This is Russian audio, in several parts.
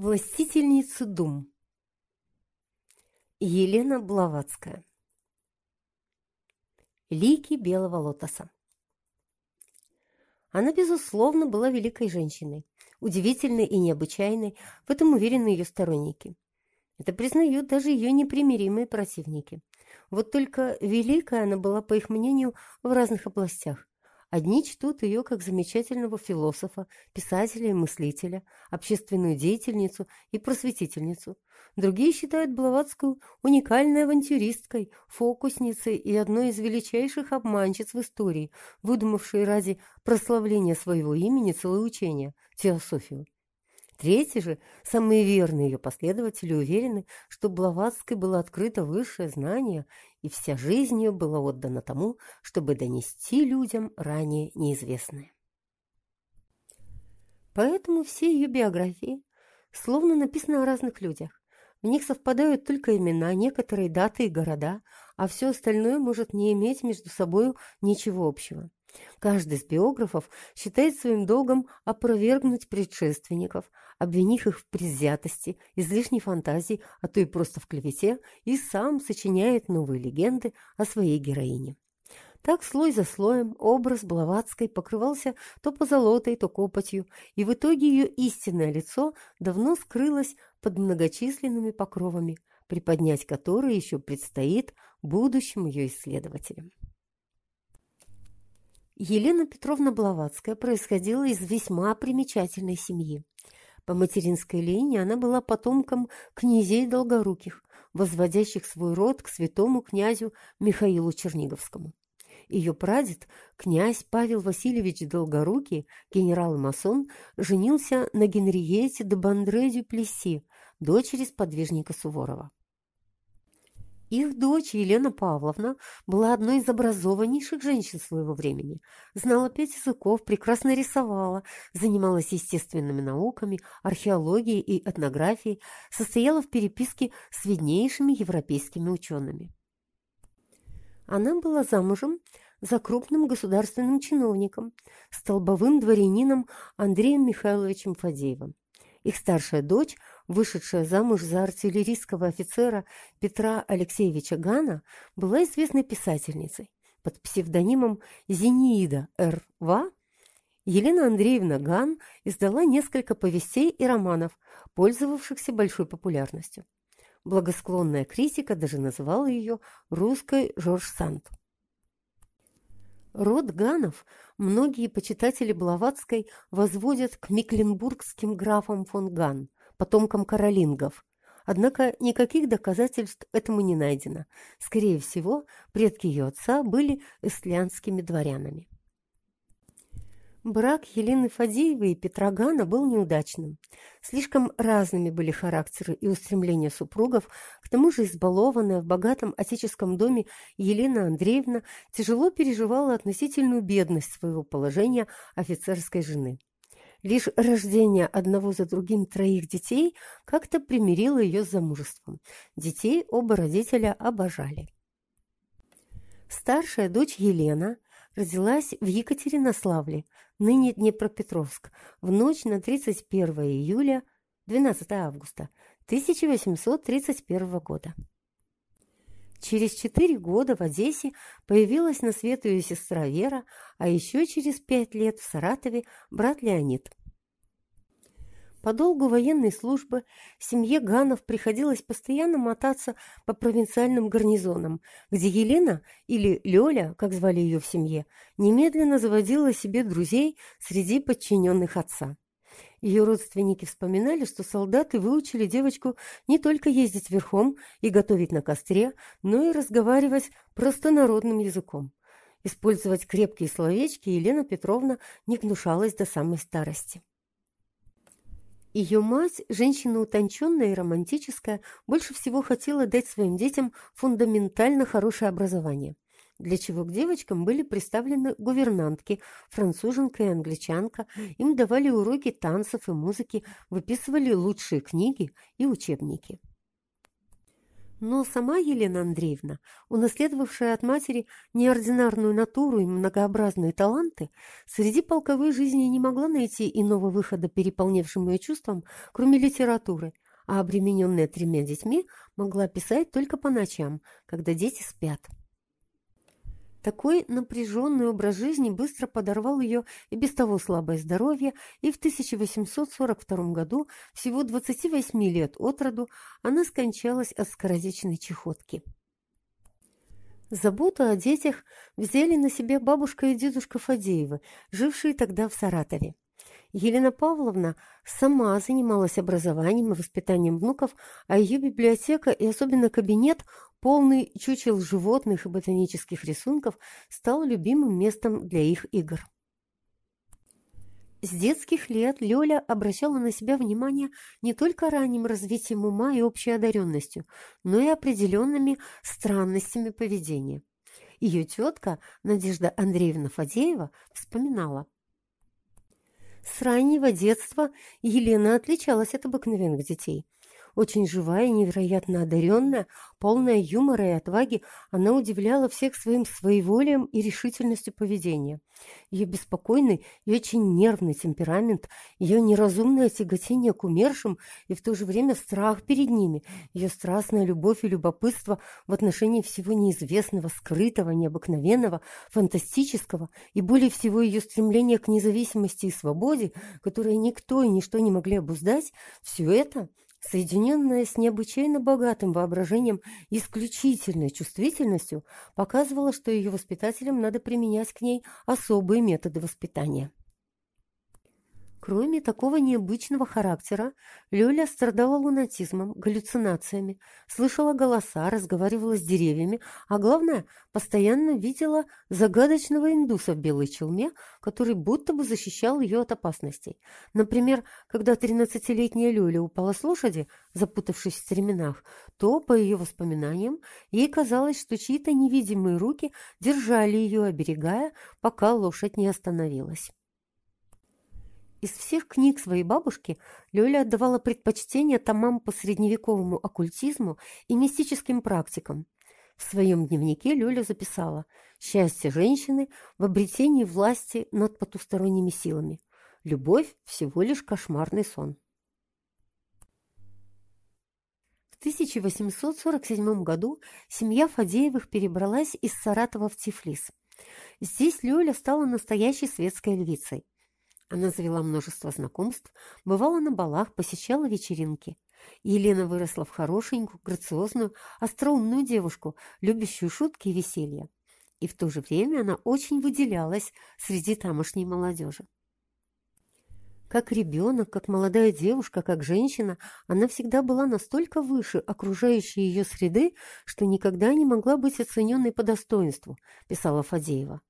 Властительница дум Елена Блаватская Лики белого лотоса Она, безусловно, была великой женщиной, удивительной и необычайной, в этом уверены ее сторонники. Это признают даже ее непримиримые противники. Вот только великая она была, по их мнению, в разных областях. Одни чтут ее как замечательного философа, писателя и мыслителя, общественную деятельницу и просветительницу. Другие считают Блаватскую уникальной авантюристкой, фокусницей и одной из величайших обманщиц в истории, выдумавшей ради прославления своего имени целое учение – теософию. Третьи же, самые верные ее последователи, уверены, что Блаватской было открыто высшее знание, и вся жизнь ее была отдана тому, чтобы донести людям ранее неизвестное. Поэтому все ее биографии словно написаны о разных людях. В них совпадают только имена, некоторые даты и города, а все остальное может не иметь между собой ничего общего. Каждый из биографов считает своим долгом опровергнуть предшественников, обвинив их в предвзятости, излишней фантазии, а то и просто в клевете, и сам сочиняет новые легенды о своей героине. Так слой за слоем образ Блаватской покрывался то позолотой, то копотью, и в итоге ее истинное лицо давно скрылось под многочисленными покровами, приподнять которые еще предстоит будущим ее исследователям. Елена Петровна Блаватская происходила из весьма примечательной семьи. По материнской линии она была потомком князей Долгоруких, возводящих свой род к святому князю Михаилу Черниговскому. Ее прадед, князь Павел Васильевич Долгорукий, генерал и масон, женился на Генриете де Бандре дю Плесси, дочери сподвижника Суворова. Их дочь Елена Павловна была одной из образованнейших женщин своего времени. Знала пять языков, прекрасно рисовала, занималась естественными науками, археологией и этнографией, состояла в переписке с виднейшими европейскими учеными. Она была замужем за крупным государственным чиновником, столбовым дворянином Андреем Михайловичем Фадеевым. Их старшая дочь – вышедшая замуж за артиллерийского офицера Петра Алексеевича Гана, была известной писательницей. Под псевдонимом Зениида Р.В. Елена Андреевна Ган издала несколько повестей и романов, пользовавшихся большой популярностью. Благосклонная критика даже называла ее русской Жорж Санд. Род Ганов многие почитатели Блаватской возводят к мекленбургским графам фон Ган, потомкам каролингов. Однако никаких доказательств этому не найдено. Скорее всего, предки ее отца были эстлянскими дворянами. Брак Елены Фадеевой и Петра Гана был неудачным. Слишком разными были характеры и устремления супругов, к тому же избалованная в богатом отеческом доме Елена Андреевна тяжело переживала относительную бедность своего положения офицерской жены. Лишь рождение одного за другим троих детей как-то примирило ее с замужеством. Детей оба родителя обожали. Старшая дочь Елена родилась в Екатеринославле, ныне Днепропетровск, в ночь на 31 июля 12 августа 1831 года. Через четыре года в Одессе появилась на свет ее сестра Вера, а еще через пять лет в Саратове брат Леонид. По долгу военной службы семье Ганов приходилось постоянно мотаться по провинциальным гарнизонам, где Елена, или Лёля, как звали ее в семье, немедленно заводила себе друзей среди подчиненных отца. Ее родственники вспоминали, что солдаты выучили девочку не только ездить верхом и готовить на костре, но и разговаривать простонародным языком. Использовать крепкие словечки Елена Петровна не гнушалась до самой старости. Ее мать, женщина утонченная и романтическая, больше всего хотела дать своим детям фундаментально хорошее образование – для чего к девочкам были представлены гувернантки, француженка и англичанка, им давали уроки танцев и музыки, выписывали лучшие книги и учебники. Но сама Елена Андреевна, унаследовавшая от матери неординарную натуру и многообразные таланты, среди полковой жизни не могла найти иного выхода переполнявшим ее чувствам, кроме литературы, а обремененная тремя детьми могла писать только по ночам, когда дети спят. Такой напряженный образ жизни быстро подорвал ее и без того слабое здоровье, и в 1842 году, всего 28 лет от роду, она скончалась от скоротечной чехотки. Заботу о детях взяли на себя бабушка и дедушка Фадеевы, жившие тогда в Саратове. Елена Павловна сама занималась образованием и воспитанием внуков, а ее библиотека и особенно кабинет, полный чучел животных и ботанических рисунков, стал любимым местом для их игр. С детских лет Лёля обращала на себя внимание не только ранним развитием ума и общей одаренностью, но и определенными странностями поведения. Ее тетка Надежда Андреевна Фадеева вспоминала – с раннего детства Елена отличалась от обыкновенных детей. Очень живая невероятно одаренная, полная юмора и отваги, она удивляла всех своим своеволием и решительностью поведения. Ее беспокойный и очень нервный темперамент, ее неразумное тяготение к умершим и в то же время страх перед ними, ее страстная любовь и любопытство в отношении всего неизвестного, скрытого, необыкновенного, фантастического и более всего ее стремление к независимости и свободе, которое никто и ничто не могли обуздать, все это – соединенная с необычайно богатым воображением и исключительной чувствительностью, показывала, что ее воспитателям надо применять к ней особые методы воспитания. Кроме такого необычного характера, Лёля страдала лунатизмом, галлюцинациями, слышала голоса, разговаривала с деревьями, а главное, постоянно видела загадочного индуса в белой челме, который будто бы защищал ее от опасностей. Например, когда 13-летняя Лёля упала с лошади, запутавшись в стременах, то, по ее воспоминаниям, ей казалось, что чьи-то невидимые руки держали ее, оберегая, пока лошадь не остановилась. Из всех книг своей бабушки Лёля отдавала предпочтение томам по средневековому оккультизму и мистическим практикам. В своем дневнике Лёля записала «Счастье женщины в обретении власти над потусторонними силами. Любовь – всего лишь кошмарный сон». В 1847 году семья Фадеевых перебралась из Саратова в Тифлис. Здесь Лёля стала настоящей светской львицей – она завела множество знакомств, бывала на балах, посещала вечеринки. Елена выросла в хорошенькую, грациозную, остроумную девушку, любящую шутки и веселье. И в то же время она очень выделялась среди тамошней молодежи. Как ребенок, как молодая девушка, как женщина, она всегда была настолько выше окружающей ее среды, что никогда не могла быть оцененной по достоинству, писала Фадеева.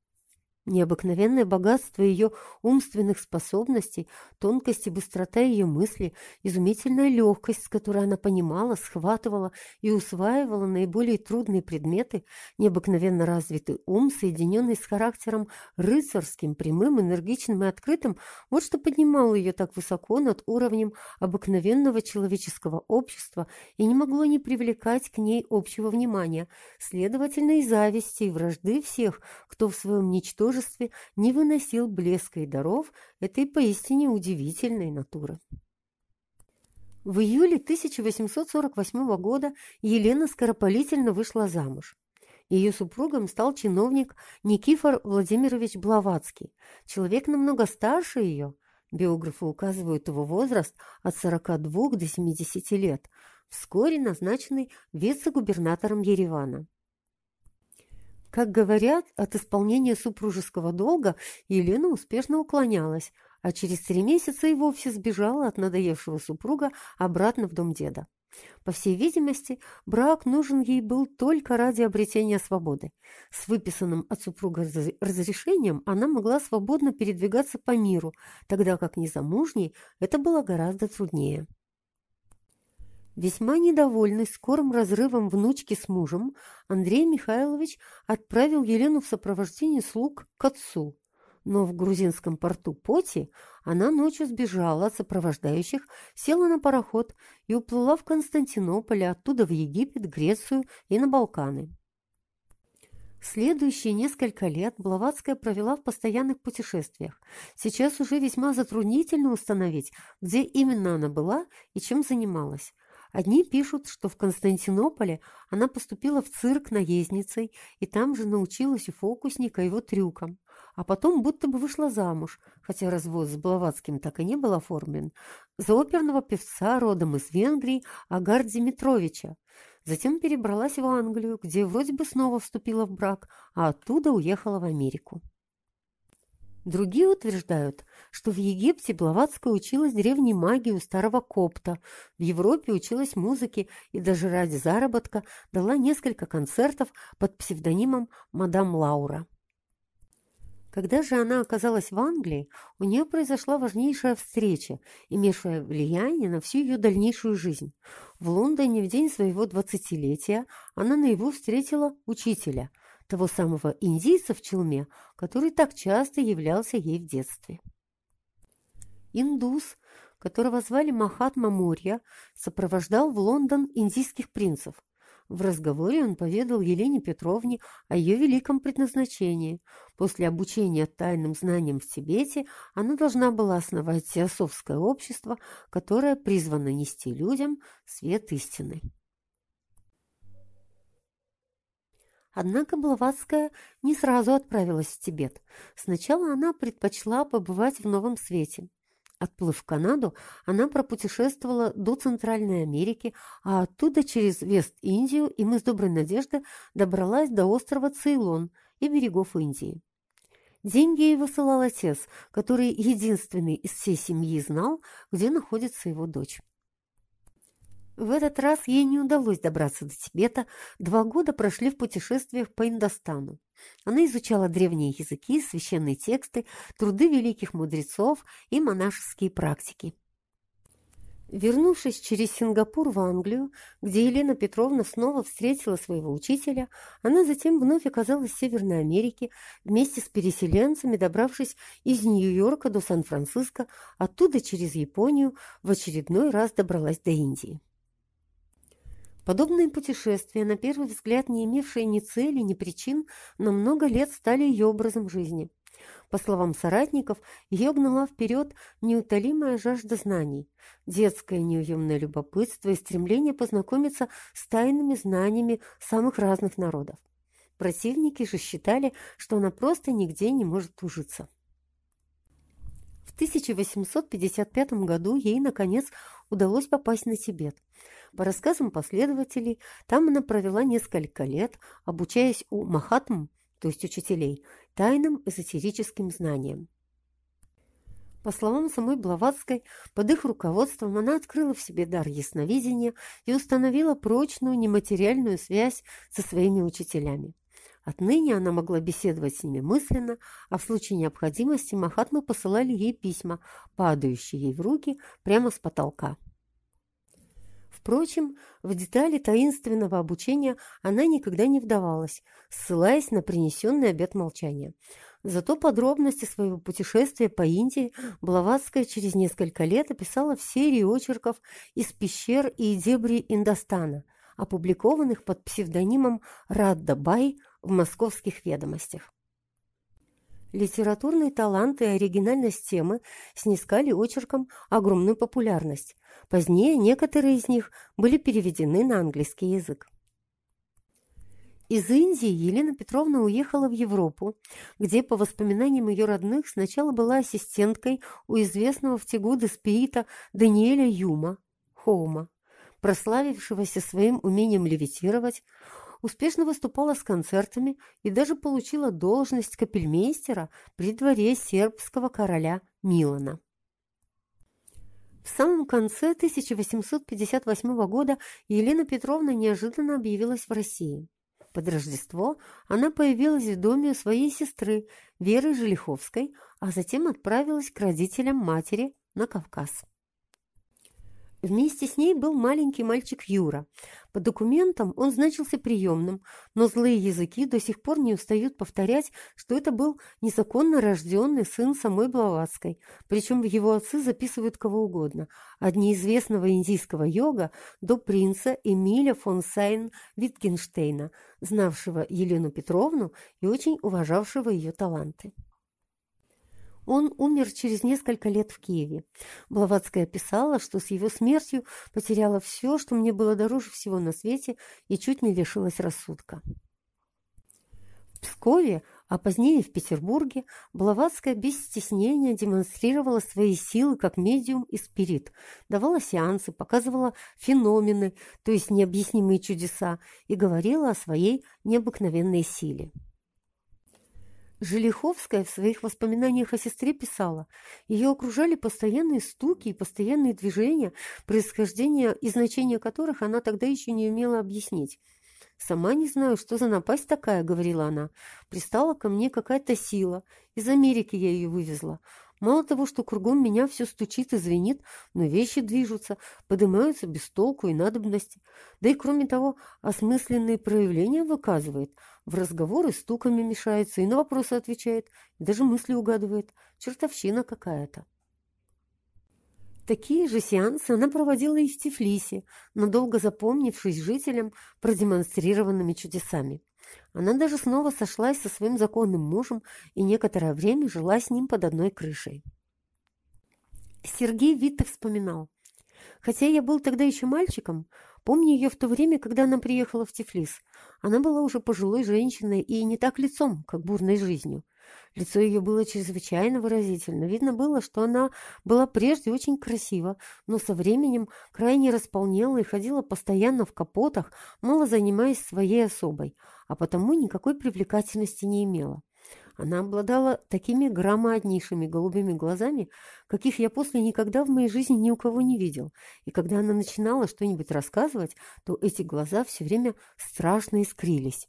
Необыкновенное богатство ее умственных способностей, тонкость и быстрота ее мысли, изумительная легкость, с которой она понимала, схватывала и усваивала наиболее трудные предметы, необыкновенно развитый ум, соединенный с характером рыцарским, прямым, энергичным и открытым, вот что поднимало ее так высоко над уровнем обыкновенного человеческого общества и не могло не привлекать к ней общего внимания, следовательно, и зависти, и вражды всех, кто в своем ничтожестве мужестве не выносил блеска и даров этой поистине удивительной натуры. В июле 1848 года Елена скоропалительно вышла замуж. Ее супругом стал чиновник Никифор Владимирович Блаватский, человек намного старше ее, биографы указывают его возраст от 42 до 70 лет, вскоре назначенный вице-губернатором Еревана. Как говорят, от исполнения супружеского долга Елена успешно уклонялась, а через три месяца и вовсе сбежала от надоевшего супруга обратно в дом деда. По всей видимости, брак нужен ей был только ради обретения свободы. С выписанным от супруга разрешением она могла свободно передвигаться по миру, тогда как незамужней это было гораздо труднее. Весьма недовольный скорым разрывом внучки с мужем, Андрей Михайлович отправил Елену в сопровождении слуг к отцу. но в грузинском порту Поти она ночью сбежала от сопровождающих, села на пароход и уплыла в Константинополь, оттуда в Египет, Грецию и на Балканы. Следующие несколько лет Блаватская провела в постоянных путешествиях. Сейчас уже весьма затруднительно установить, где именно она была и чем занималась. Одни пишут, что в Константинополе она поступила в цирк наездницей и там же научилась у фокусника его трюкам, а потом будто бы вышла замуж, хотя развод с Блаватским так и не был оформлен, за оперного певца родом из Венгрии Агар Димитровича. Затем перебралась в Англию, где вроде бы снова вступила в брак, а оттуда уехала в Америку. Другие утверждают, что в Египте Блаватская училась древней магии у старого копта, в Европе училась музыке и даже ради заработка дала несколько концертов под псевдонимом «Мадам Лаура». Когда же она оказалась в Англии, у нее произошла важнейшая встреча, имевшая влияние на всю ее дальнейшую жизнь. В Лондоне в день своего двадцатилетия она наяву встретила учителя – того самого индийца в челме, который так часто являлся ей в детстве. Индус, которого звали Махатма Мурья, сопровождал в Лондон индийских принцев. В разговоре он поведал Елене Петровне о ее великом предназначении. После обучения тайным знаниям в Тибете она должна была основать теософское общество, которое призвано нести людям свет истины. Однако Блаватская не сразу отправилась в Тибет. Сначала она предпочла побывать в Новом Свете. Отплыв в Канаду, она пропутешествовала до Центральной Америки, а оттуда через Вест-Индию и мыс Доброй Надежды добралась до острова Цейлон и берегов Индии. Деньги ей высылал отец, который единственный из всей семьи знал, где находится его дочь. В этот раз ей не удалось добраться до Тибета, два года прошли в путешествиях по Индостану. Она изучала древние языки, священные тексты, труды великих мудрецов и монашеские практики. Вернувшись через Сингапур в Англию, где Елена Петровна снова встретила своего учителя, она затем вновь оказалась в Северной Америке вместе с переселенцами, добравшись из Нью-Йорка до Сан-Франциско, оттуда через Японию в очередной раз добралась до Индии. Подобные путешествия, на первый взгляд не имевшие ни цели, ни причин, на много лет стали ее образом жизни. По словам соратников, ее гнала вперед неутолимая жажда знаний, детское неуемное любопытство и стремление познакомиться с тайными знаниями самых разных народов. Противники же считали, что она просто нигде не может ужиться. В 1855 году ей, наконец, удалось попасть на Тибет – по рассказам последователей, там она провела несколько лет, обучаясь у махатм, то есть учителей, тайным эзотерическим знаниям. По словам самой Блаватской, под их руководством она открыла в себе дар ясновидения и установила прочную нематериальную связь со своими учителями. Отныне она могла беседовать с ними мысленно, а в случае необходимости Махатмы посылали ей письма, падающие ей в руки прямо с потолка. Впрочем, в детали таинственного обучения она никогда не вдавалась, ссылаясь на принесенный обет молчания. Зато подробности своего путешествия по Индии Блаватская через несколько лет описала в серии очерков из пещер и дебри Индостана, опубликованных под псевдонимом Радда Бай в московских ведомостях. Литературный талант и оригинальность темы снискали очеркам огромную популярность. Позднее некоторые из них были переведены на английский язык. Из Индии Елена Петровна уехала в Европу, где, по воспоминаниям ее родных, сначала была ассистенткой у известного в те годы спирита Даниэля Юма, Хоума, прославившегося своим умением левитировать, успешно выступала с концертами и даже получила должность капельмейстера при дворе сербского короля Милана. В самом конце 1858 года Елена Петровна неожиданно объявилась в России. Под Рождество она появилась в доме у своей сестры Веры Желиховской, а затем отправилась к родителям матери на Кавказ. Вместе с ней был маленький мальчик Юра. По документам он значился приемным, но злые языки до сих пор не устают повторять, что это был незаконно рожденный сын самой Блаватской, причем в его отцы записывают кого угодно, от неизвестного индийского йога до принца Эмиля фон Сайн Витгенштейна, знавшего Елену Петровну и очень уважавшего ее таланты. Он умер через несколько лет в Киеве. Блаватская писала, что с его смертью потеряла все, что мне было дороже всего на свете, и чуть не лишилась рассудка. В Пскове, а позднее в Петербурге, Блаватская без стеснения демонстрировала свои силы как медиум и спирит, давала сеансы, показывала феномены, то есть необъяснимые чудеса, и говорила о своей необыкновенной силе. Желиховская в своих воспоминаниях о сестре писала, ее окружали постоянные стуки и постоянные движения, происхождение и значение которых она тогда еще не умела объяснить. «Сама не знаю, что за напасть такая», — говорила она. «Пристала ко мне какая-то сила. Из Америки я ее вывезла. Мало того, что кругом меня все стучит и звенит, но вещи движутся, поднимаются без толку и надобности. Да и кроме того, осмысленные проявления выказывает. В разговоры стуками мешается и на вопросы отвечает, и даже мысли угадывает. Чертовщина какая-то. Такие же сеансы она проводила и в Тифлисе, надолго запомнившись жителям продемонстрированными чудесами. Она даже снова сошлась со своим законным мужем и некоторое время жила с ним под одной крышей. Сергей Витте вспоминал. Хотя я был тогда еще мальчиком, помню ее в то время, когда она приехала в Тифлис. Она была уже пожилой женщиной и не так лицом, как бурной жизнью. Лицо ее было чрезвычайно выразительно. Видно было, что она была прежде очень красива, но со временем крайне располнела и ходила постоянно в капотах, мало занимаясь своей особой, а потому никакой привлекательности не имела. Она обладала такими громаднейшими голубыми глазами, каких я после никогда в моей жизни ни у кого не видел. И когда она начинала что-нибудь рассказывать, то эти глаза все время страшно искрились.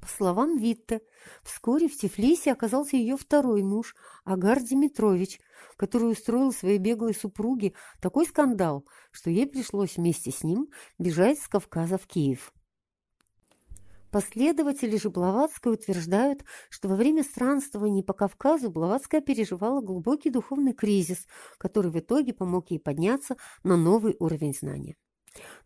По словам Витте, вскоре в Тифлисе оказался ее второй муж, Агар Димитрович, который устроил своей беглой супруге такой скандал, что ей пришлось вместе с ним бежать с Кавказа в Киев. Последователи же Блаватской утверждают, что во время странствований по Кавказу Блаватская переживала глубокий духовный кризис, который в итоге помог ей подняться на новый уровень знания.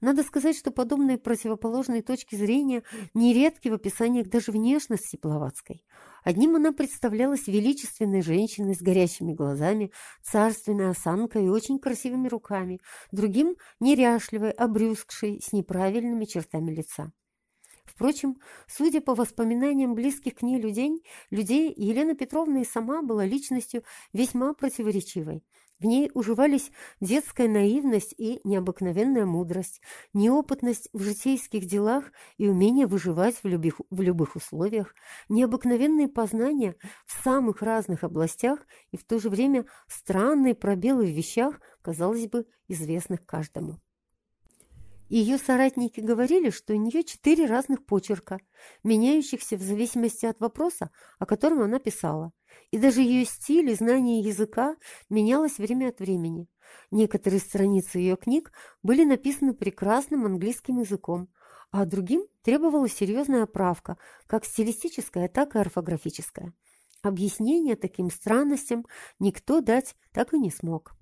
Надо сказать, что подобные противоположные точки зрения нередки в описаниях даже внешности Блаватской. Одним она представлялась величественной женщиной с горящими глазами, царственной осанкой и очень красивыми руками, другим – неряшливой, обрюзгшей, с неправильными чертами лица. Впрочем, судя по воспоминаниям близких к ней людей, людей Елена Петровна и сама была личностью весьма противоречивой. В ней уживались детская наивность и необыкновенная мудрость, неопытность в житейских делах и умение выживать в любых, в любых условиях, необыкновенные познания в самых разных областях и в то же время странные пробелы в вещах, казалось бы, известных каждому. Ее соратники говорили, что у нее четыре разных почерка, меняющихся в зависимости от вопроса, о котором она писала. И даже ее стиль и знание языка менялось время от времени. Некоторые страницы ее книг были написаны прекрасным английским языком, а другим требовалась серьезная правка, как стилистическая, так и орфографическая. Объяснения таким странностям никто дать так и не смог.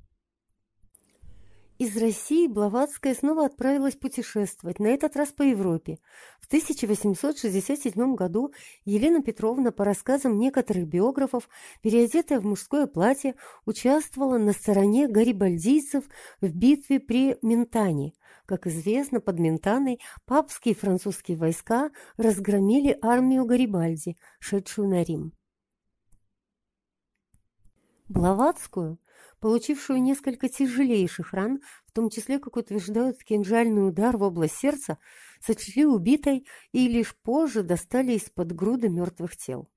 Из России Блаватская снова отправилась путешествовать, на этот раз по Европе. В 1867 году Елена Петровна, по рассказам некоторых биографов, переодетая в мужское платье, участвовала на стороне гарибальдийцев в битве при Ментане. Как известно, под Ментаной папские и французские войска разгромили армию Гарибальди, шедшую на Рим. Блаватскую – получившую несколько тяжелейших ран, в том числе, как утверждают, кинжальный удар в область сердца, сочли убитой и лишь позже достали из-под груды мертвых тел.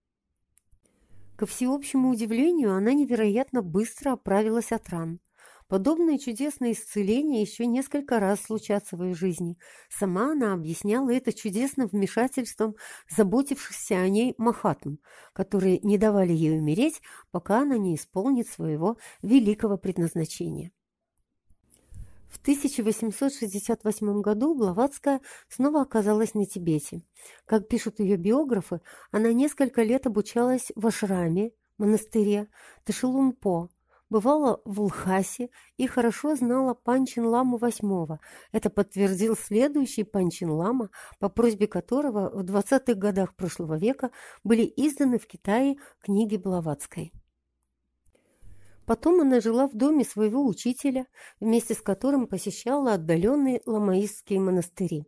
Ко всеобщему удивлению, она невероятно быстро оправилась от ран. Подобные чудесные исцеления еще несколько раз случатся в ее жизни. Сама она объясняла это чудесным вмешательством заботившихся о ней Махатм, которые не давали ей умереть, пока она не исполнит своего великого предназначения. В 1868 году Блаватская снова оказалась на Тибете. Как пишут ее биографы, она несколько лет обучалась в ашраме, монастыре Ташилунпо, бывала в Лхасе и хорошо знала Панчин Ламу VIII. Это подтвердил следующий Панчин Лама, по просьбе которого в 20-х годах прошлого века были изданы в Китае книги Блаватской. Потом она жила в доме своего учителя, вместе с которым посещала отдаленные ламаистские монастыри.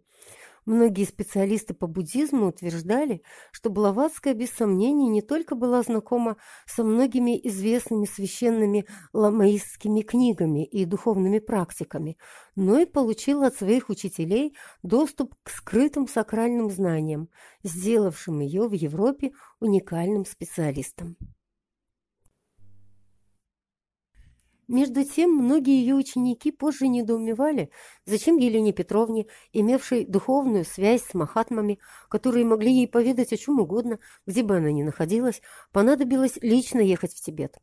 Многие специалисты по буддизму утверждали, что Блаватская без сомнений не только была знакома со многими известными священными ламаистскими книгами и духовными практиками, но и получила от своих учителей доступ к скрытым сакральным знаниям, сделавшим ее в Европе уникальным специалистом. Между тем, многие ее ученики позже недоумевали, зачем Елене Петровне, имевшей духовную связь с махатмами, которые могли ей поведать о чем угодно, где бы она ни находилась, понадобилось лично ехать в Тибет.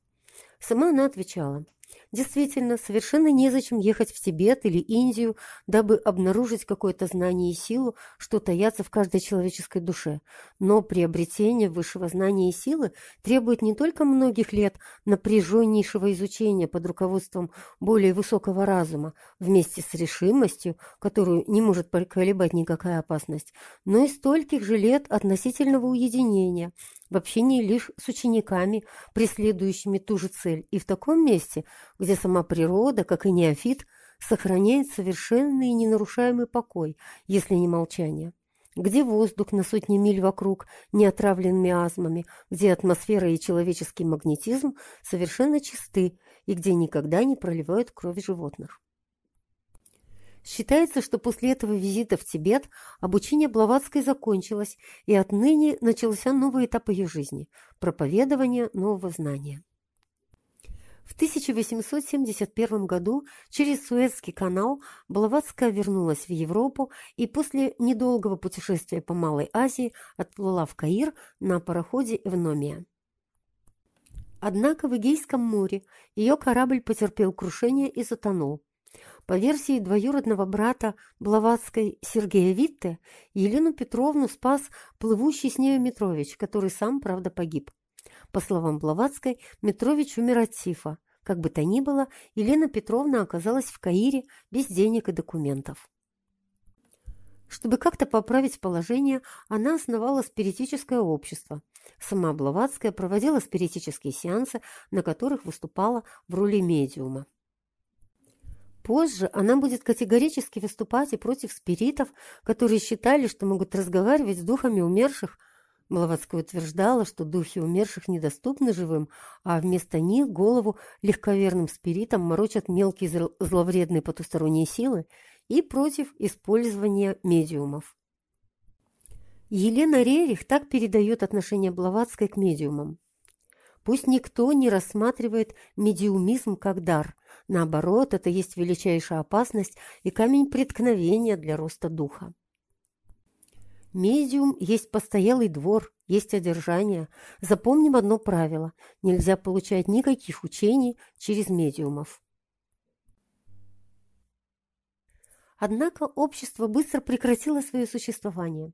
Сама она отвечала – Действительно, совершенно незачем ехать в Тибет или Индию, дабы обнаружить какое-то знание и силу, что таятся в каждой человеческой душе. Но приобретение высшего знания и силы требует не только многих лет напряженнейшего изучения под руководством более высокого разума, вместе с решимостью, которую не может поколебать никакая опасность, но и стольких же лет относительного уединения – в общении лишь с учениками, преследующими ту же цель, и в таком месте, где сама природа, как и неофит, сохраняет совершенный и ненарушаемый покой, если не молчание где воздух на сотни миль вокруг не отравлен миазмами, где атмосфера и человеческий магнетизм совершенно чисты и где никогда не проливают кровь животных. Считается, что после этого визита в Тибет обучение Блаватской закончилось, и отныне начался новый этап ее жизни – проповедование нового знания. В 1871 году через Суэцкий канал Блаватская вернулась в Европу и после недолгого путешествия по Малой Азии отплыла в Каир на пароходе «Эвномия». Однако в Эгейском море ее корабль потерпел крушение и затонул. По версии двоюродного брата Блаватской Сергея Витте, Елену Петровну спас плывущий с нею Митрович, который сам, правда, погиб. По словам Блаватской, Митрович умер от тифа. Как бы то ни было, Елена Петровна оказалась в Каире без денег и документов. Чтобы как-то поправить положение, она основала спиритическое общество. Сама Блаватская проводила спиритические сеансы, на которых выступала в роли медиума. Позже она будет категорически выступать и против спиритов, которые считали, что могут разговаривать с духами умерших. Блаватская утверждала, что духи умерших недоступны живым, а вместо них голову легковерным спиритам морочат мелкие зловредные потусторонние силы и против использования медиумов. Елена Рерих так передает отношение Блаватской к медиумам. Пусть никто не рассматривает медиумизм как дар, Наоборот, это есть величайшая опасность и камень преткновения для роста духа. Медиум есть постоялый двор, есть одержание. Запомним одно правило – нельзя получать никаких учений через медиумов. Однако общество быстро прекратило свое существование.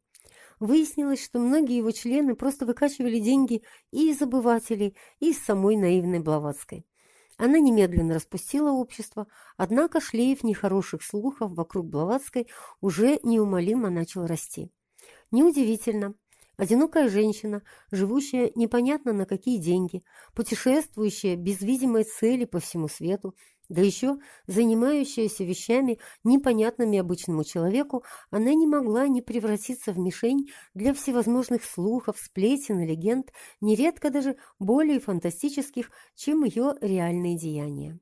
Выяснилось, что многие его члены просто выкачивали деньги и из обывателей, и из самой наивной Блаватской. Она немедленно распустила общество, однако шлейф нехороших слухов вокруг Блаватской уже неумолимо начал расти. Неудивительно. Одинокая женщина, живущая непонятно на какие деньги, путешествующая без видимой цели по всему свету, да еще занимающаяся вещами, непонятными обычному человеку, она не могла не превратиться в мишень для всевозможных слухов, сплетен и легенд, нередко даже более фантастических, чем ее реальные деяния.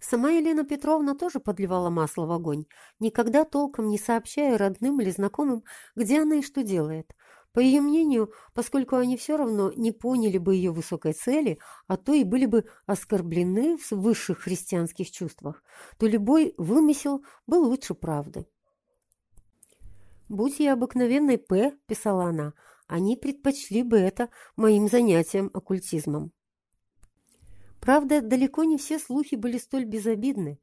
Сама Елена Петровна тоже подливала масло в огонь, никогда толком не сообщая родным или знакомым, где она и что делает – по ее мнению, поскольку они все равно не поняли бы ее высокой цели, а то и были бы оскорблены в высших христианских чувствах, то любой вымысел был лучше правды. «Будь я обыкновенной П», – писала она, – «они предпочли бы это моим занятием оккультизмом». Правда, далеко не все слухи были столь безобидны.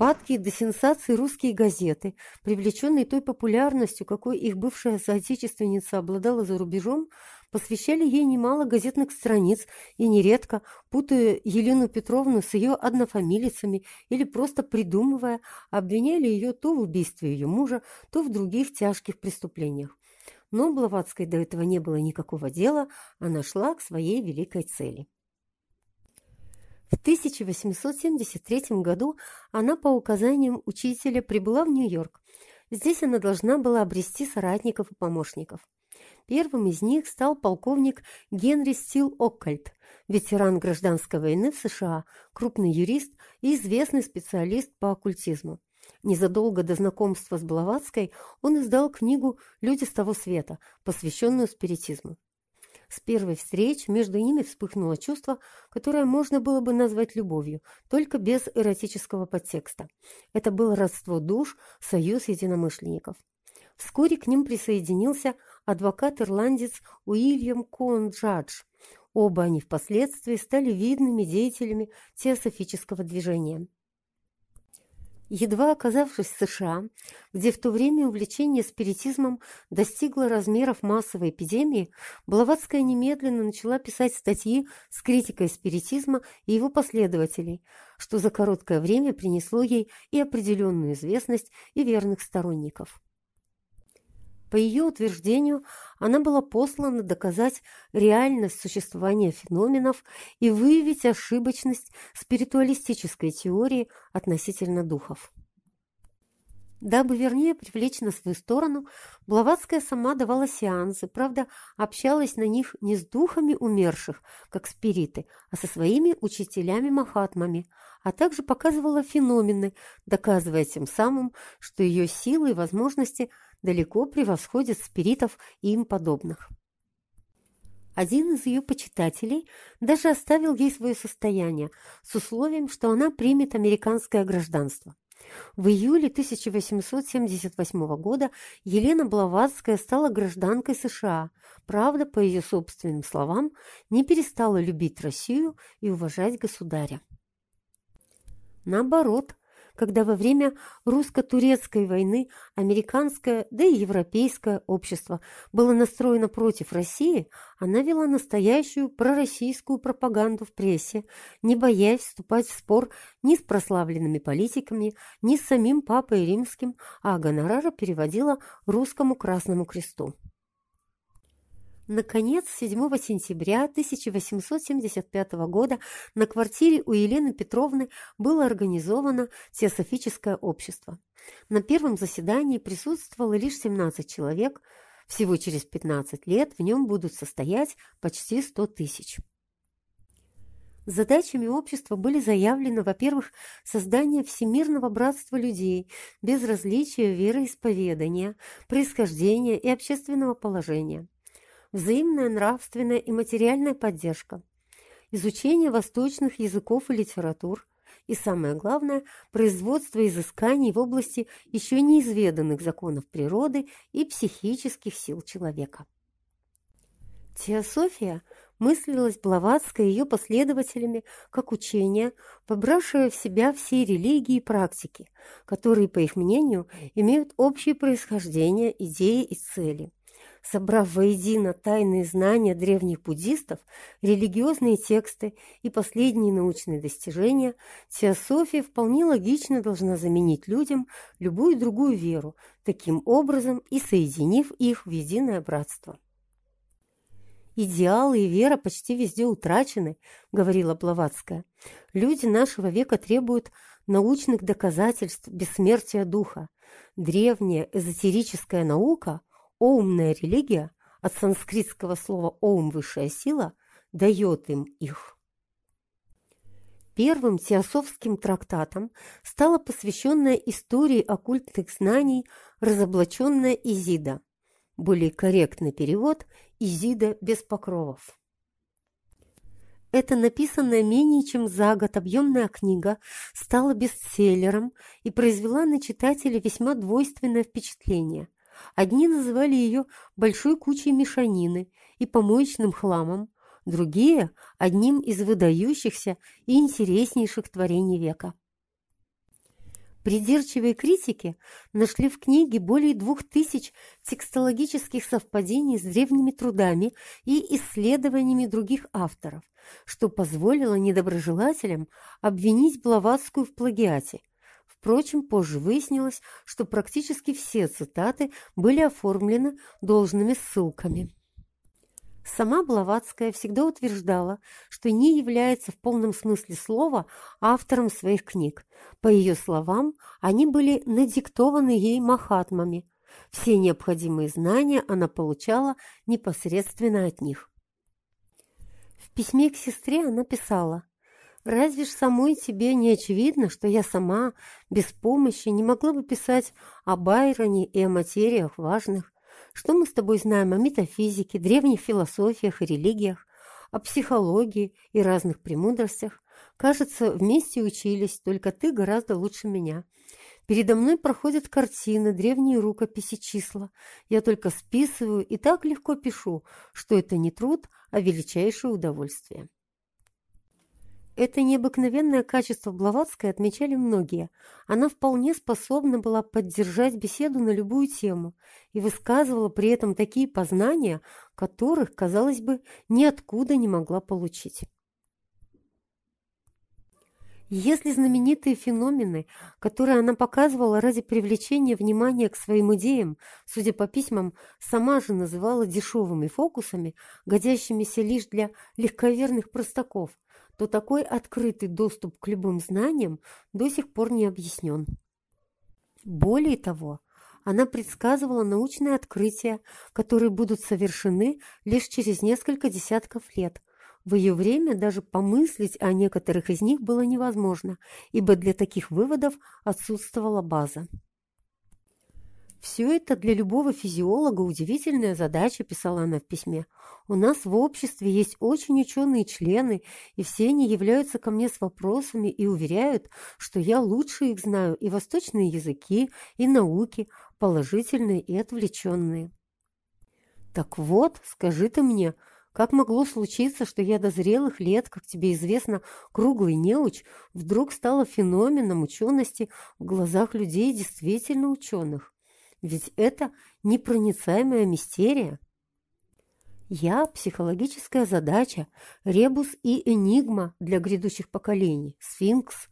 Падкие до сенсаций русские газеты, привлеченные той популярностью, какой их бывшая соотечественница обладала за рубежом, посвящали ей немало газетных страниц и нередко, путая Елену Петровну с ее однофамилицами или просто придумывая, обвиняли ее то в убийстве ее мужа, то в других тяжких преступлениях. Но Блаватской до этого не было никакого дела, она шла к своей великой цели. В 1873 году она по указаниям учителя прибыла в Нью-Йорк. Здесь она должна была обрести соратников и помощников. Первым из них стал полковник Генри Стил Оккальт, ветеран гражданской войны в США, крупный юрист и известный специалист по оккультизму. Незадолго до знакомства с Блаватской он издал книгу «Люди с того света», посвященную спиритизму. С первой встречи между ними вспыхнуло чувство, которое можно было бы назвать любовью, только без эротического подтекста. Это было родство душ, союз единомышленников. Вскоре к ним присоединился адвокат-ирландец Уильям Коун-Джадж. Оба они впоследствии стали видными деятелями теософического движения. Едва оказавшись в США, где в то время увлечение спиритизмом достигло размеров массовой эпидемии, Блаватская немедленно начала писать статьи с критикой спиритизма и его последователей, что за короткое время принесло ей и определенную известность и верных сторонников. По ее утверждению, она была послана доказать реальность существования феноменов и выявить ошибочность спиритуалистической теории относительно духов. Дабы вернее привлечь на свою сторону, Блаватская сама давала сеансы, правда, общалась на них не с духами умерших, как спириты, а со своими учителями-махатмами, а также показывала феномены, доказывая тем самым, что ее силы и возможности – далеко превосходит спиритов и им подобных. Один из ее почитателей даже оставил ей свое состояние с условием, что она примет американское гражданство. В июле 1878 года Елена Блаватская стала гражданкой США, правда, по ее собственным словам, не перестала любить Россию и уважать государя. Наоборот, когда во время русско-турецкой войны американское, да и европейское общество было настроено против России, она вела настоящую пророссийскую пропаганду в прессе, не боясь вступать в спор ни с прославленными политиками, ни с самим Папой Римским, а гонорары переводила русскому Красному Кресту. Наконец, 7 сентября 1875 года на квартире у Елены Петровны было организовано теософическое общество. На первом заседании присутствовало лишь 17 человек, всего через 15 лет в нем будут состоять почти 100 тысяч. Задачами общества были заявлены, во-первых, создание всемирного братства людей без различия вероисповедания, происхождения и общественного положения – взаимная нравственная и материальная поддержка, изучение восточных языков и литератур и, самое главное, производство изысканий в области еще неизведанных законов природы и психических сил человека. Теософия мыслилась Блаватской и ее последователями как учение, побравшее в себя все религии и практики, которые, по их мнению, имеют общее происхождение, идеи и цели – собрав воедино тайные знания древних буддистов, религиозные тексты и последние научные достижения, теософия вполне логично должна заменить людям любую другую веру, таким образом и соединив их в единое братство. «Идеалы и вера почти везде утрачены», — говорила Блаватская. «Люди нашего века требуют научных доказательств бессмертия духа. Древняя эзотерическая наука — Оумная религия, от санскритского слова «оум» – высшая сила, дает им их. Первым теософским трактатом стала посвященная истории оккультных знаний разоблаченная Изида. Более корректный перевод – Изида без покровов. Эта написанная менее чем за год объемная книга стала бестселлером и произвела на читателя весьма двойственное впечатление – Одни называли ее большой кучей мешанины и помоечным хламом, другие – одним из выдающихся и интереснейших творений века. Придирчивые критики нашли в книге более двух тысяч текстологических совпадений с древними трудами и исследованиями других авторов, что позволило недоброжелателям обвинить Блаватскую в плагиате. Впрочем, позже выяснилось, что практически все цитаты были оформлены должными ссылками. Сама Блаватская всегда утверждала, что не является в полном смысле слова автором своих книг. По ее словам, они были надиктованы ей махатмами. Все необходимые знания она получала непосредственно от них. В письме к сестре она писала «Разве ж самой тебе не очевидно, что я сама, без помощи, не могла бы писать о Байроне и о материях важных, что мы с тобой знаем о метафизике, древних философиях и религиях, о психологии и разных премудростях? Кажется, вместе учились, только ты гораздо лучше меня. Передо мной проходят картины, древние рукописи, числа. Я только списываю и так легко пишу, что это не труд, а величайшее удовольствие. Это необыкновенное качество Блаватской отмечали многие. Она вполне способна была поддержать беседу на любую тему и высказывала при этом такие познания, которых, казалось бы, ниоткуда не могла получить. Если знаменитые феномены, которые она показывала ради привлечения внимания к своим идеям, судя по письмам, сама же называла дешевыми фокусами, годящимися лишь для легковерных простаков – то такой открытый доступ к любым знаниям до сих пор не объяснен. Более того, она предсказывала научные открытия, которые будут совершены лишь через несколько десятков лет. В ее время даже помыслить о некоторых из них было невозможно, ибо для таких выводов отсутствовала база. «Все это для любого физиолога удивительная задача», – писала она в письме. «У нас в обществе есть очень ученые члены, и все они являются ко мне с вопросами и уверяют, что я лучше их знаю и восточные языки, и науки, положительные и отвлеченные». «Так вот, скажи ты мне, как могло случиться, что я до зрелых лет, как тебе известно, круглый неуч, вдруг стала феноменом учености в глазах людей действительно ученых?» Ведь это непроницаемая мистерия. Я – психологическая задача, ребус и энигма для грядущих поколений, сфинкс.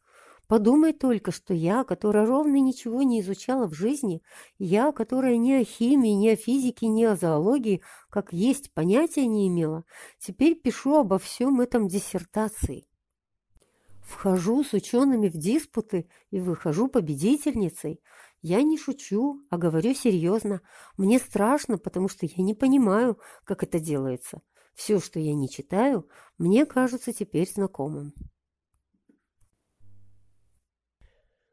Подумай только, что я, которая ровно ничего не изучала в жизни, я, которая ни о химии, ни о физике, ни о зоологии, как есть, понятия не имела, теперь пишу обо всем этом диссертации. Вхожу с учеными в диспуты и выхожу победительницей – я не шучу, а говорю серьезно. Мне страшно, потому что я не понимаю, как это делается. Все, что я не читаю, мне кажется теперь знакомым.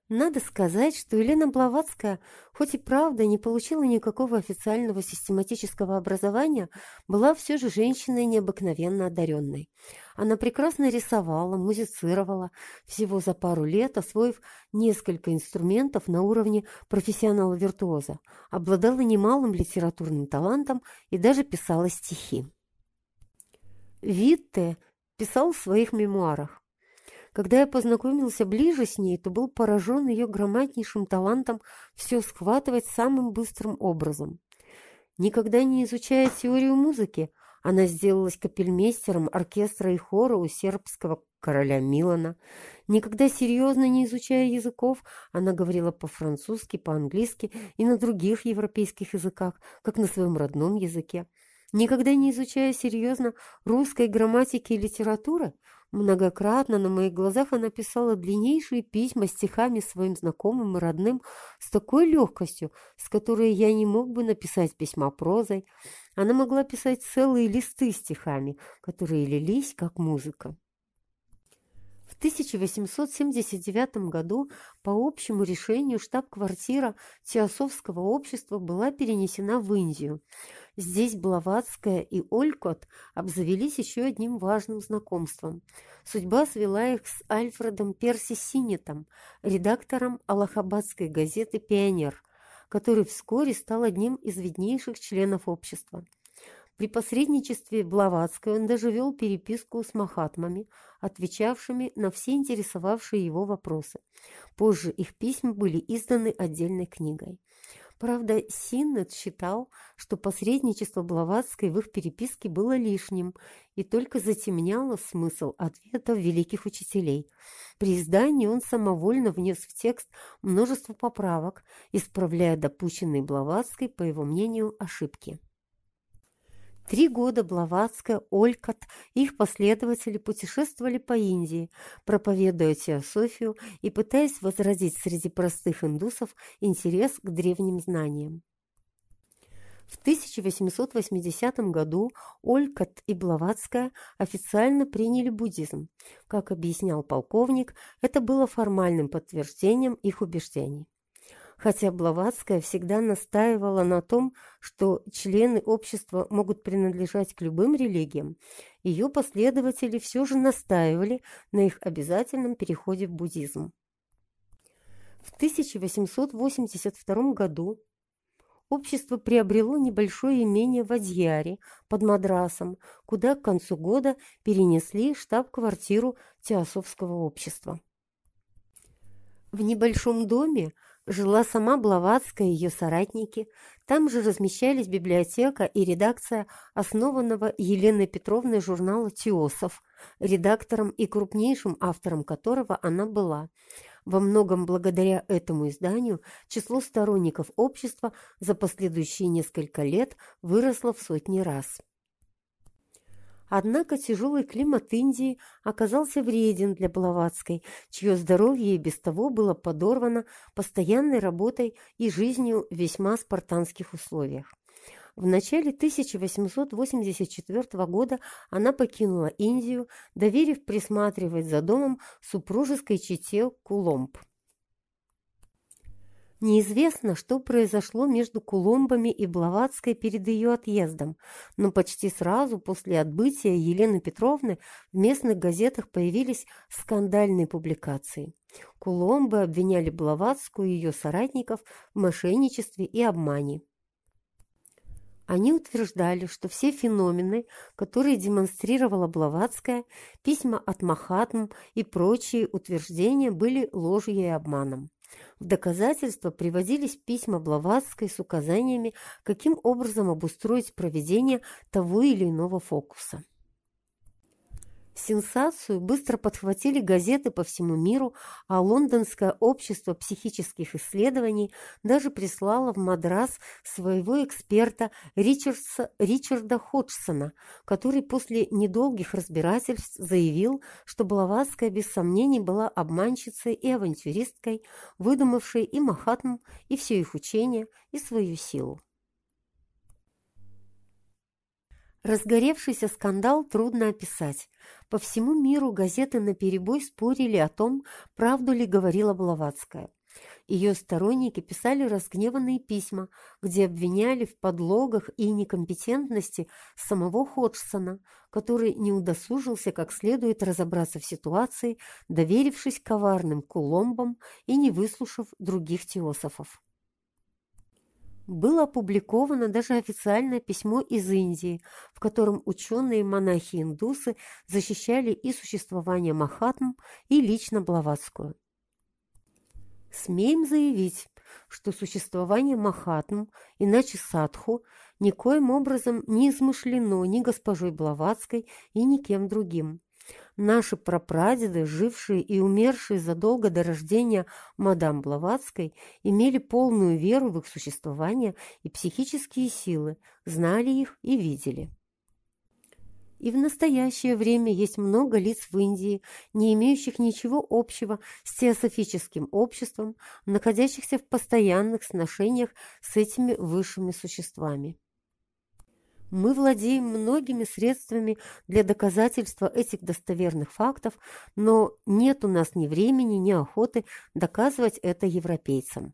Надо сказать, что Елена Блаватская, хоть и правда не получила никакого официального систематического образования, была все же женщиной необыкновенно одаренной. Она прекрасно рисовала, музицировала, всего за пару лет освоив несколько инструментов на уровне профессионала-виртуоза, обладала немалым литературным талантом и даже писала стихи. Витте писал в своих мемуарах когда я познакомился ближе с ней, то был поражен ее громаднейшим талантом все схватывать самым быстрым образом. Никогда не изучая теорию музыки, она сделалась капельмейстером оркестра и хора у сербского короля Милана. Никогда серьезно не изучая языков, она говорила по-французски, по-английски и на других европейских языках, как на своем родном языке. Никогда не изучая серьезно русской грамматики и литературы, Многократно на моих глазах она писала длиннейшие письма стихами своим знакомым и родным с такой легкостью, с которой я не мог бы написать письма прозой. Она могла писать целые листы стихами, которые лились как музыка. В 1879 году по общему решению штаб-квартира Теософского общества была перенесена в Индию – Здесь Блаватская и Олькот обзавелись еще одним важным знакомством. Судьба свела их с Альфредом Перси Синетом, редактором Аллахабадской газеты «Пионер», который вскоре стал одним из виднейших членов общества. При посредничестве Блаватской он даже вел переписку с махатмами, отвечавшими на все интересовавшие его вопросы. Позже их письма были изданы отдельной книгой. Правда, Синнет считал, что посредничество Блаватской в их переписке было лишним и только затемняло смысл ответов великих учителей. При издании он самовольно внес в текст множество поправок, исправляя допущенные Блаватской, по его мнению, ошибки. Три года Блаватская, Олькот и их последователи путешествовали по Индии, проповедуя теософию и пытаясь возродить среди простых индусов интерес к древним знаниям. В 1880 году Олькот и Блаватская официально приняли буддизм. Как объяснял полковник, это было формальным подтверждением их убеждений хотя Блаватская всегда настаивала на том, что члены общества могут принадлежать к любым религиям, ее последователи все же настаивали на их обязательном переходе в буддизм. В 1882 году общество приобрело небольшое имение в Адьяре под Мадрасом, куда к концу года перенесли штаб-квартиру Теософского общества. В небольшом доме жила сама Блаватская и ее соратники. Там же размещались библиотека и редакция основанного Еленой Петровной журнала «Теосов», редактором и крупнейшим автором которого она была. Во многом благодаря этому изданию число сторонников общества за последующие несколько лет выросло в сотни раз. Однако тяжелый климат Индии оказался вреден для Блаватской, чье здоровье и без того было подорвано постоянной работой и жизнью в весьма спартанских условиях. В начале 1884 года она покинула Индию, доверив присматривать за домом супружеской чете Куломб. Неизвестно, что произошло между Куломбами и Блаватской перед ее отъездом, но почти сразу после отбытия Елены Петровны в местных газетах появились скандальные публикации. Куломбы обвиняли Блаватскую и ее соратников в мошенничестве и обмане. Они утверждали, что все феномены, которые демонстрировала Блаватская, письма от Махатм и прочие утверждения были ложью и обманом. В доказательство приводились письма Блаватской с указаниями, каким образом обустроить проведение того или иного фокуса. Сенсацию быстро подхватили газеты по всему миру, а Лондонское общество психических исследований даже прислало в Мадрас своего эксперта Ричардса, Ричарда Ходжсона, который после недолгих разбирательств заявил, что Блаватская без сомнений была обманщицей и авантюристкой, выдумавшей и Махатму, и все их учение, и свою силу. Разгоревшийся скандал трудно описать. По всему миру газеты наперебой спорили о том, правду ли говорила Блаватская. Ее сторонники писали разгневанные письма, где обвиняли в подлогах и некомпетентности самого Ходжсона, который не удосужился как следует разобраться в ситуации, доверившись коварным куломбам и не выслушав других теософов. Было опубликовано даже официальное письмо из Индии, в котором ученые-монахи-индусы защищали и существование Махатм, и лично Блаватскую. Смеем заявить, что существование Махатм, иначе Садху, никоим образом не измышлено ни госпожой Блаватской и никем другим. Наши прапрадеды, жившие и умершие задолго до рождения мадам Блаватской, имели полную веру в их существование и психические силы, знали их и видели. И в настоящее время есть много лиц в Индии, не имеющих ничего общего с теософическим обществом, находящихся в постоянных сношениях с этими высшими существами. Мы владеем многими средствами для доказательства этих достоверных фактов, но нет у нас ни времени, ни охоты доказывать это европейцам.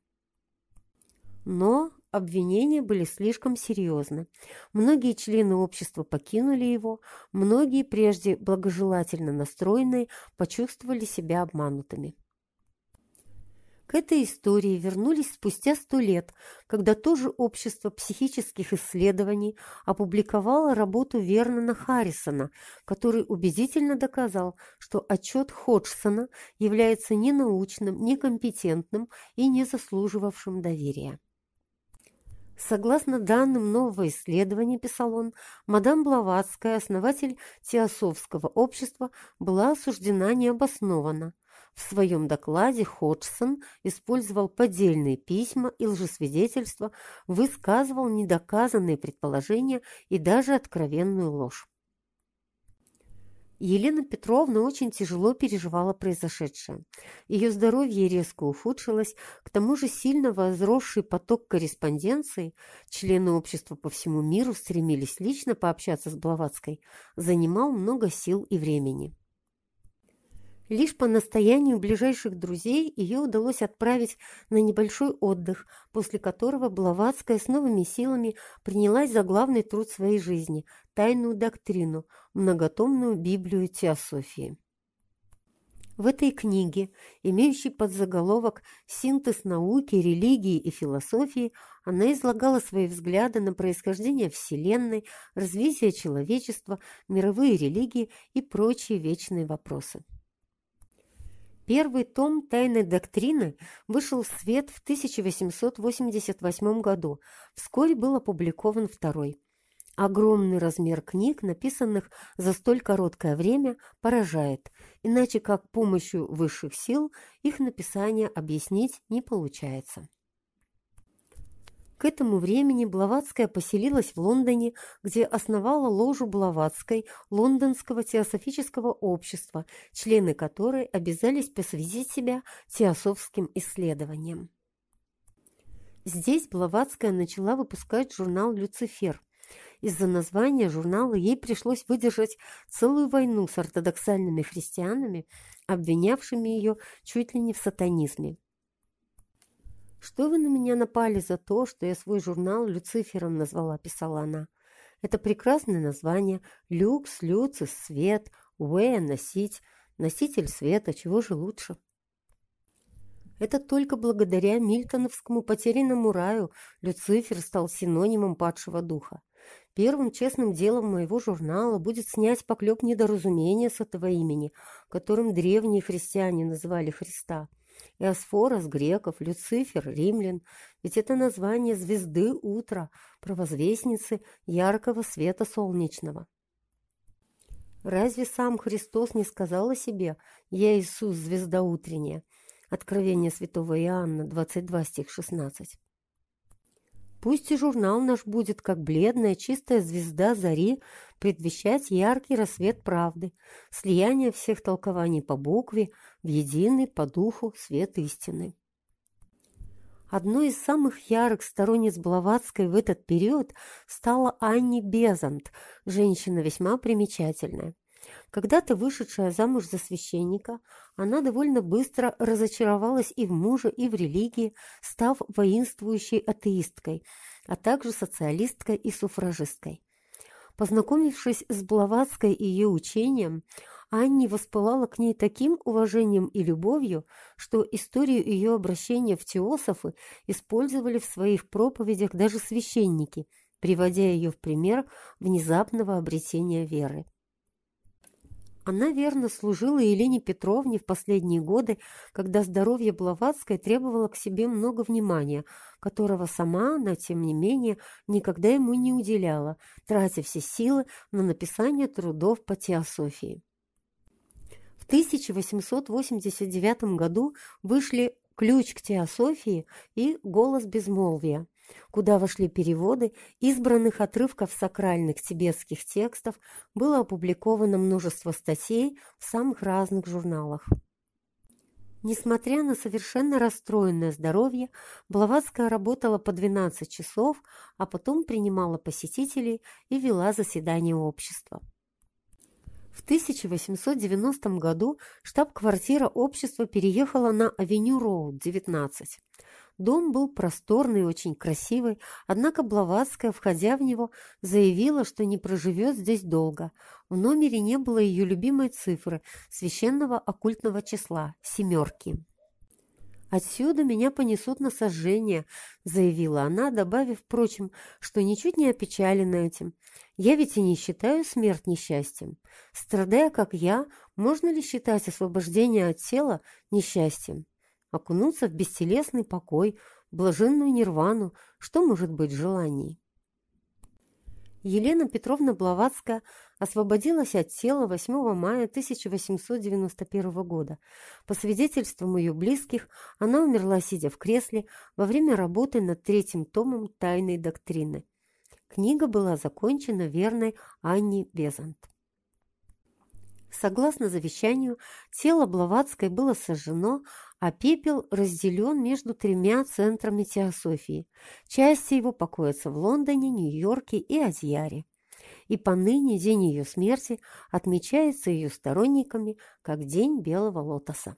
Но обвинения были слишком серьезны. Многие члены общества покинули его, многие, прежде благожелательно настроенные, почувствовали себя обманутыми. К этой истории вернулись спустя сто лет, когда тоже общество психических исследований опубликовало работу Вернона Харрисона, который убедительно доказал, что отчет Ходжсона является ненаучным, некомпетентным и не заслуживавшим доверия. Согласно данным нового исследования, писал он, мадам Блаватская, основатель Теософского общества, была осуждена необоснованно. В своем докладе Ходжсон использовал поддельные письма и лжесвидетельства, высказывал недоказанные предположения и даже откровенную ложь. Елена Петровна очень тяжело переживала произошедшее. Ее здоровье резко ухудшилось, к тому же сильно возросший поток корреспонденции, члены общества по всему миру стремились лично пообщаться с Блаватской, занимал много сил и времени. Лишь по настоянию ближайших друзей ее удалось отправить на небольшой отдых, после которого Блаватская с новыми силами принялась за главный труд своей жизни – тайную доктрину, многотомную Библию Теософии. В этой книге, имеющей подзаголовок «Синтез науки, религии и философии», она излагала свои взгляды на происхождение Вселенной, развитие человечества, мировые религии и прочие вечные вопросы. Первый том «Тайной доктрины» вышел в свет в 1888 году. Вскоре был опубликован второй. Огромный размер книг, написанных за столь короткое время, поражает, иначе как помощью высших сил их написание объяснить не получается. К этому времени Блаватская поселилась в Лондоне, где основала ложу Блаватской Лондонского теософического общества, члены которой обязались посвятить себя теософским исследованиям. Здесь Блаватская начала выпускать журнал «Люцифер». Из-за названия журнала ей пришлось выдержать целую войну с ортодоксальными христианами, обвинявшими ее чуть ли не в сатанизме. «Что вы на меня напали за то, что я свой журнал Люцифером назвала?» – писала она. «Это прекрасное название. Люкс, люцис, свет, уэ – носить, носитель света, чего же лучше?» Это только благодаря Мильтоновскому потерянному раю Люцифер стал синонимом падшего духа. Первым честным делом моего журнала будет снять поклеп недоразумения с этого имени, которым древние христиане называли Христа – Эосфорос греков, Люцифер римлян, ведь это название звезды утра, провозвестницы яркого света солнечного. Разве сам Христос не сказал о себе «Я Иисус, звезда утренняя»? Откровение святого Иоанна, 22 стих 16. Пусть и журнал наш будет, как бледная чистая звезда зари, предвещать яркий рассвет правды, слияние всех толкований по букве в единый по духу свет истины. Одной из самых ярых сторонниц Блаватской в этот период стала Анни Безант, женщина весьма примечательная. Когда-то вышедшая замуж за священника, она довольно быстро разочаровалась и в муже, и в религии, став воинствующей атеисткой, а также социалисткой и суфражисткой. Познакомившись с Блаватской и ее учением, Анни воспылала к ней таким уважением и любовью, что историю ее обращения в теософы использовали в своих проповедях даже священники, приводя ее в пример внезапного обретения веры. Она верно служила Елене Петровне в последние годы, когда здоровье Блаватской требовало к себе много внимания, которого сама она, тем не менее, никогда ему не уделяла, тратя все силы на написание трудов по теософии. В 1889 году вышли «Ключ к теософии» и «Голос безмолвия», куда вошли переводы избранных отрывков сакральных тибетских текстов, было опубликовано множество статей в самых разных журналах. Несмотря на совершенно расстроенное здоровье, Блаватская работала по 12 часов, а потом принимала посетителей и вела заседания общества. В 1890 году штаб-квартира общества переехала на Авеню Роуд, 19. Дом был просторный и очень красивый, однако Блаватская, входя в него, заявила, что не проживет здесь долго. В номере не было ее любимой цифры, священного оккультного числа – семерки. «Отсюда меня понесут на сожжение», — заявила она, добавив, впрочем, что ничуть не опечалена этим. «Я ведь и не считаю смерть несчастьем. Страдая, как я, можно ли считать освобождение от тела несчастьем? Окунуться в бестелесный покой, блаженную нирвану, что может быть желаний?» Елена Петровна Блаватская освободилась от тела 8 мая 1891 года. По свидетельствам ее близких, она умерла, сидя в кресле, во время работы над третьим томом «Тайной доктрины». Книга была закончена верной Анне Безант. Согласно завещанию, тело Блаватской было сожжено, а пепел разделен между тремя центрами теософии. Части его покоятся в Лондоне, Нью-Йорке и Азьяре. И поныне день ее смерти отмечается ее сторонниками как День Белого Лотоса.